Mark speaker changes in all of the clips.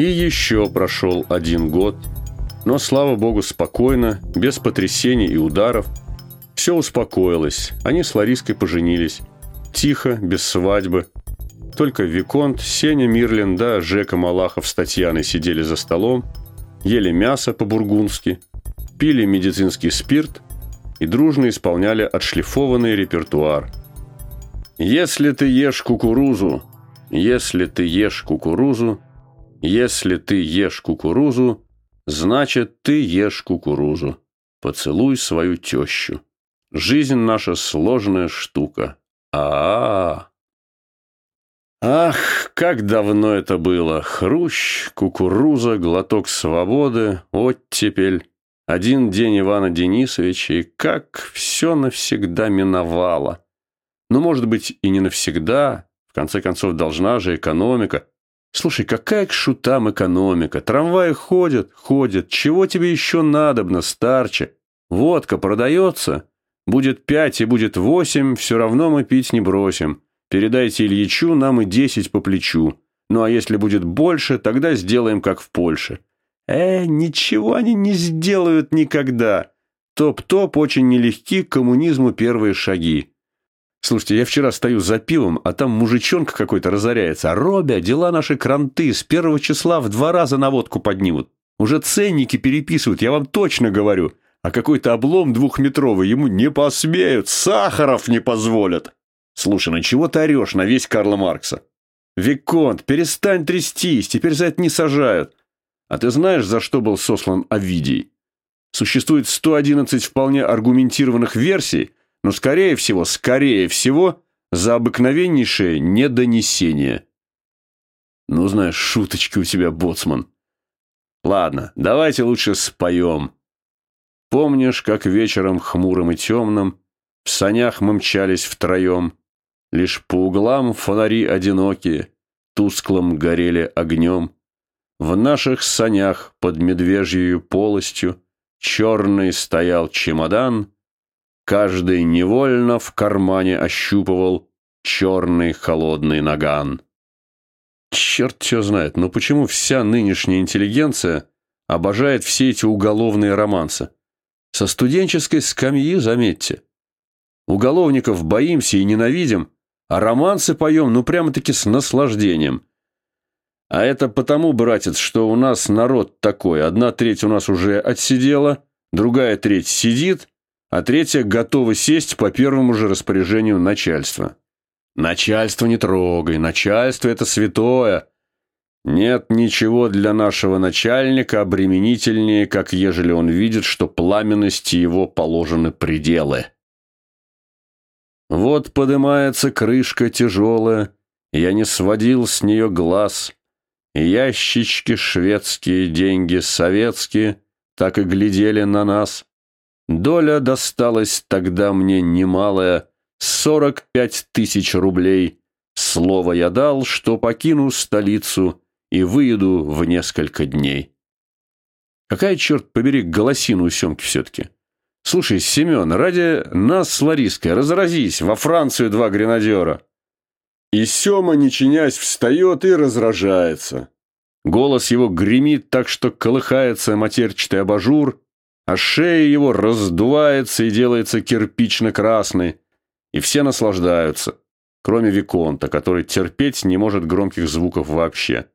Speaker 1: И еще прошел один год, но, слава богу, спокойно, без потрясений и ударов. Все успокоилось, они с Лариской поженились. Тихо, без свадьбы. Только Виконт, Сеня Мирлин да Жека Малахов с Татьяной сидели за столом, ели мясо по-бургундски, пили медицинский спирт и дружно исполняли отшлифованный репертуар. «Если ты ешь кукурузу, если ты ешь кукурузу, если ты ешь кукурузу, значит, ты ешь кукурузу. Поцелуй свою тещу. Жизнь наша сложная штука. А, -а, -а. Ах, как давно это было! Хрущ, кукуруза, глоток свободы, оттепель. Один день Ивана Денисовича, и как все навсегда миновало. Ну, может быть, и не навсегда. В конце концов, должна же экономика. Слушай, какая к шутам экономика? Трамваи ходят, ходят. Чего тебе еще надобно, старче? Водка продается? Будет пять и будет восемь, все равно мы пить не бросим. Передайте Ильичу, нам и десять по плечу. Ну а если будет больше, тогда сделаем как в Польше. Э, ничего они не сделают никогда. Топ-топ очень нелегки к коммунизму первые шаги. Слушайте, я вчера стою за пивом, а там мужичонка какой-то разоряется. Робя, дела наши кранты, с первого числа в два раза на водку поднимут. Уже ценники переписывают, я вам точно говорю. А какой-то облом двухметровый ему не посмеют, сахаров не позволят. Слушай, ну чего ты орешь на весь Карла Маркса? Виконт, перестань трястись, теперь за это не сажают. А ты знаешь, за что был сослан Овидий? Существует 111 вполне аргументированных версий, но, скорее всего, скорее всего, за обыкновеннейшее недонесение. Ну, знаешь, шуточки у тебя, боцман. Ладно, давайте лучше споем. Помнишь, как вечером хмурым и темным в санях мы мчались втроем? Лишь по углам фонари одинокие, тусклым горели огнем. В наших санях под медвежьей полостью черный стоял чемодан, каждый невольно в кармане ощупывал черный холодный наган. Черт все знает, но почему вся нынешняя интеллигенция обожает все эти уголовные романсы? Со студенческой скамьи, заметьте. Уголовников боимся и ненавидим, а романсы поем, ну, прямо-таки с наслаждением. А это потому, братец, что у нас народ такой. Одна треть у нас уже отсидела, другая треть сидит, а третья готова сесть по первому же распоряжению начальства. Начальство не трогай, начальство – это святое. Нет ничего для нашего начальника обременительнее, как ежели он видит, что пламенности его положены пределы. Вот подымается крышка тяжелая, я не сводил с нее глаз. Ящички шведские, деньги советские, так и глядели на нас. Доля досталась тогда мне немалая, сорок пять тысяч рублей. Слово я дал, что покину столицу и выеду в несколько дней. Какая, черт побери, голосина у Семки все-таки? Слушай, Семен, ради нас с Лариской разразись, во Францию два гренадера. И Сема, не чинясь, встает и разражается. Голос его гремит так, что колыхается матерчатый абажур, а шея его раздувается и делается кирпично-красной. И все наслаждаются, кроме Виконта, который терпеть не может громких звуков вообще.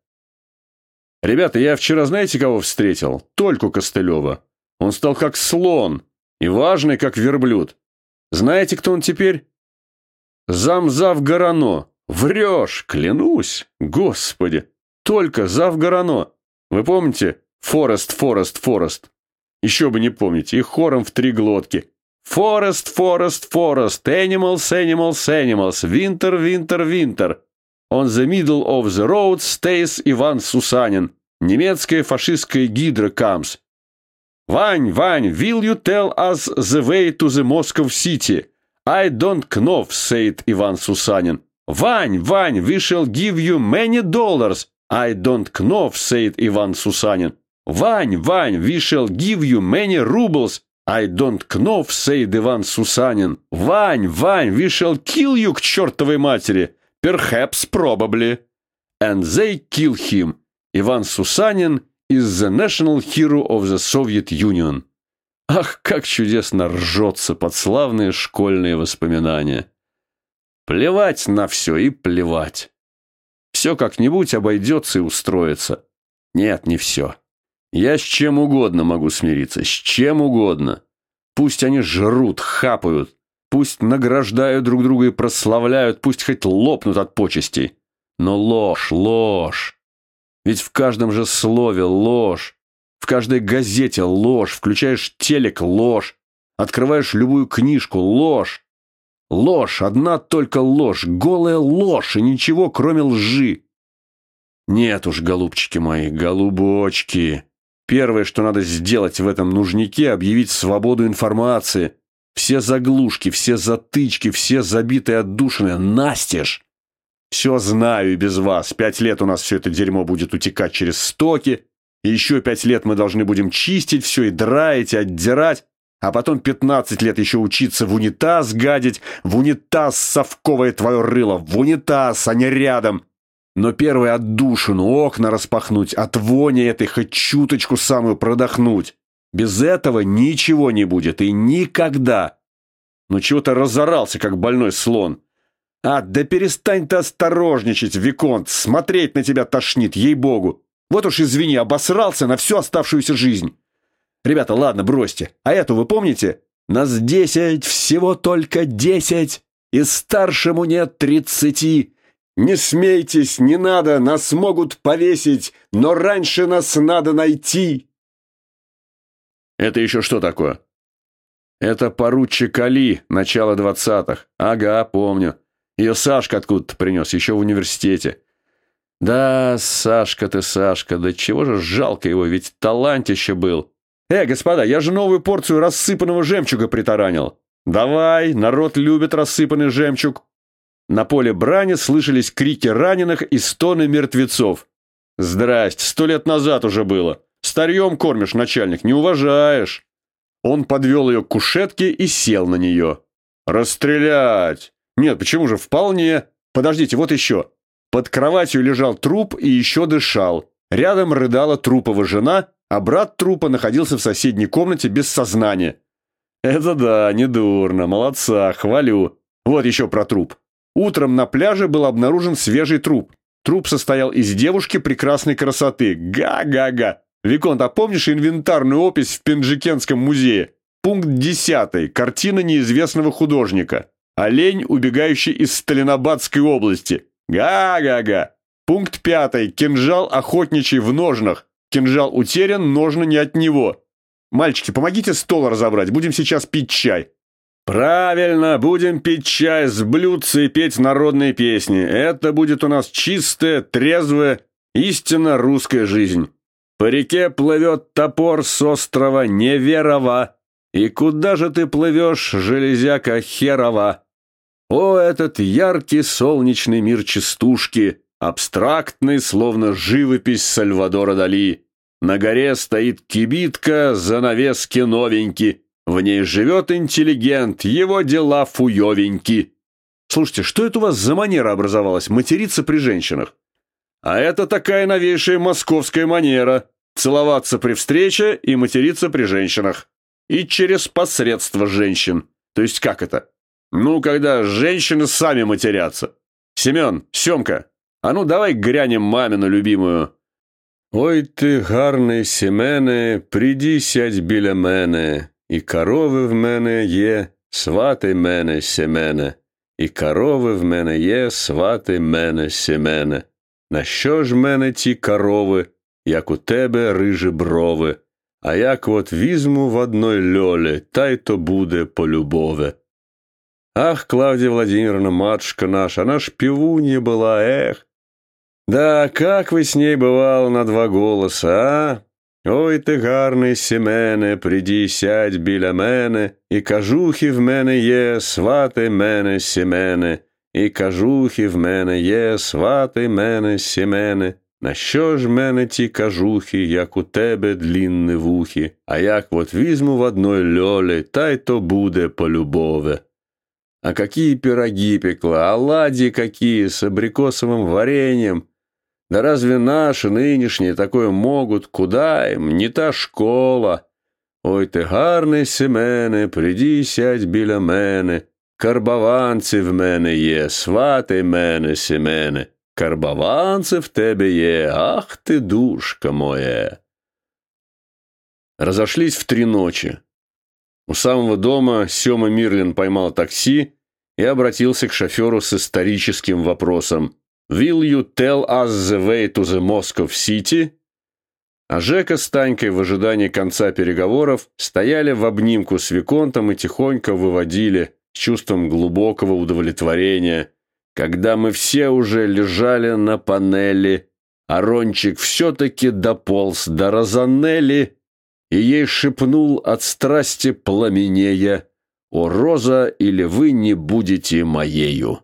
Speaker 1: «Ребята, я вчера знаете, кого встретил? Только Костылева. Он стал как слон, и важный, как верблюд. Знаете, кто он теперь? Замзав Горано. Врешь, клянусь. Господи. Только Зав Горано. Вы помните? Форест, Форест, Форест. Еще бы не помнить. И хором в три глотки. Форест, Форест, Форест. Animals, Animals, Animals. Winter, Winter, Winter. On the middle of the road stays Иван Сусанин. Немецкая фашистская гидра comes. «Вань, Вань, will you tell us the way to the Moscow city?» «I don't know», said Иван Сусанин. «Вань, Вань, we shall give you many dollars». «I don't know», said Иван Сусанин. «Вань, Вань, we shall give you many rubles». «I don't know», said Иван Сусанин. «Вань, Вань, we shall kill you к чертовой матери». «Perhaps, probably». And they kill him. Иван Сусанин is the national hero of the Soviet Union. Ах, как чудесно ржется под славные школьные воспоминания. Плевать на все и плевать. Все как-нибудь обойдется и устроится. Нет, не все. Я с чем угодно могу смириться, с чем угодно. Пусть они жрут, хапают, пусть награждают друг друга и прославляют, пусть хоть лопнут от почестей. Но ложь, ложь. Ведь в каждом же слове ложь. В каждой газете ложь, включаешь телек ложь, открываешь любую книжку ложь. Ложь, одна только ложь, голая ложь и ничего, кроме лжи. Нет уж, голубчики мои, голубочки. Первое, что надо сделать в этом нужнике, объявить свободу информации. Все заглушки, все затычки, все забитые отдушины. Настежь! Все знаю без вас. Пять лет у нас все это дерьмо будет утекать через стоки. И еще пять лет мы должны будем чистить все и драить, и отдирать. А потом пятнадцать лет еще учиться в унитаз гадить. В унитаз совковое твое рыло. В унитаз, а не рядом. Но первый отдушину, окна распахнуть, от вони этой хоть чуточку самую продохнуть. Без этого ничего не будет и никогда. Ну чего то разорался, как больной слон? А, да перестань ты осторожничать, Виконт, смотреть на тебя тошнит, ей-богу. Вот уж извини, обосрался на всю оставшуюся жизнь. Ребята, ладно, бросьте. А эту вы помните? Нас десять, всего только десять, и старшему нет тридцати. «Не смейтесь, не надо, нас могут повесить, но раньше нас надо найти!» «Это еще что такое?» «Это поручик Али, начало двадцатых. Ага, помню. Ее Сашка откуда-то принес, еще в университете. Да, Сашка ты, Сашка, да чего же жалко его, ведь талантище был. Э, господа, я же новую порцию рассыпанного жемчуга притаранил. Давай, народ любит рассыпанный жемчуг. На поле брани слышались крики раненых и стоны мертвецов. «Здрасте, сто лет назад уже было. Старьем кормишь, начальник, не уважаешь». Он подвел ее к кушетке и сел на нее. «Расстрелять!» «Нет, почему же, вполне. Подождите, вот еще». Под кроватью лежал труп и еще дышал. Рядом рыдала трупова жена, а брат трупа находился в соседней комнате без сознания. «Это да, недурно, молодца, хвалю. Вот еще про труп. Утром на пляже был обнаружен свежий труп. Труп состоял из девушки прекрасной красоты. Га-га-га. Виконт, а помнишь инвентарную опись в Пенджикенском музее? Пункт 10. Картина неизвестного художника. Олень, убегающий из Сталинобадской области. Га-га-га. Пункт 5. Кинжал охотничий в ножнах. Кинжал утерян, ножны не от него. Мальчики, помогите стол разобрать, будем сейчас пить чай. «Правильно, будем пить чай с блюдца и петь народные песни. Это будет у нас чистая, трезвая, истинно русская жизнь. По реке плывет топор с острова Неверова. И куда же ты плывешь, железяка херова? О, этот яркий солнечный мир частушки, абстрактный, словно живопись Сальвадора Дали. На горе стоит кибитка, занавески новенькие». В ней живет интеллигент, его дела фуевеньки. Слушайте, что это у вас за манера образовалась материться при женщинах? А это такая новейшая московская манера – целоваться при встрече и материться при женщинах. И через посредство женщин. То есть как это? Ну, когда женщины сами матерятся. Семен, Семка, а ну давай грянем мамину любимую. Ой ты, гарний Семене, приди сядь біля мене. І корови в мене є, свати мене Семене, і корови в мене є, свати мене Семене. На що ж мене ті корови, як у тебе рижі брови, а як от візьму в одной льолі, та й то буде полюбове. Ах, Клавдия Владимировна, матушка наша, она ж певунья была, эх! Да, как вы с ней бывало на два голоса, а? Ой ти гарний Сімене, приді сядь біля мене, і кажухи в мене є, свати мене Сімене, і кажухи в мене є, свати мене Сімене. На що ж мене ті кажухи, як у тебе длінне вухи, а як вот візьму в одной льолі, та й то буде полюбове. А какие пироги пекла, оладьи какие с абрикосовым вареньем. Да разве наши нынешние такое могут? Куда им? Не та школа. Ой ти гарний Семене, приди сядь біля мене. Карбованці в мене є, свати мене, Семене. Карбованці в тебе є, ах ты, душка моя. Разошлись в три ночи. У самого дома Сёма Мирлин поймал такси и обратился к шоферу с историческим вопросом. «Will you tell us the way to the Moscow City?» А Жека с Танькой в ожидании конца переговоров стояли в обнимку с Виконтом и тихонько выводили с чувством глубокого удовлетворения, когда мы все уже лежали на панели, а Рончик все-таки дополз до Розанелли и ей шепнул от страсти пламенея «О, Роза, или вы не будете моею!»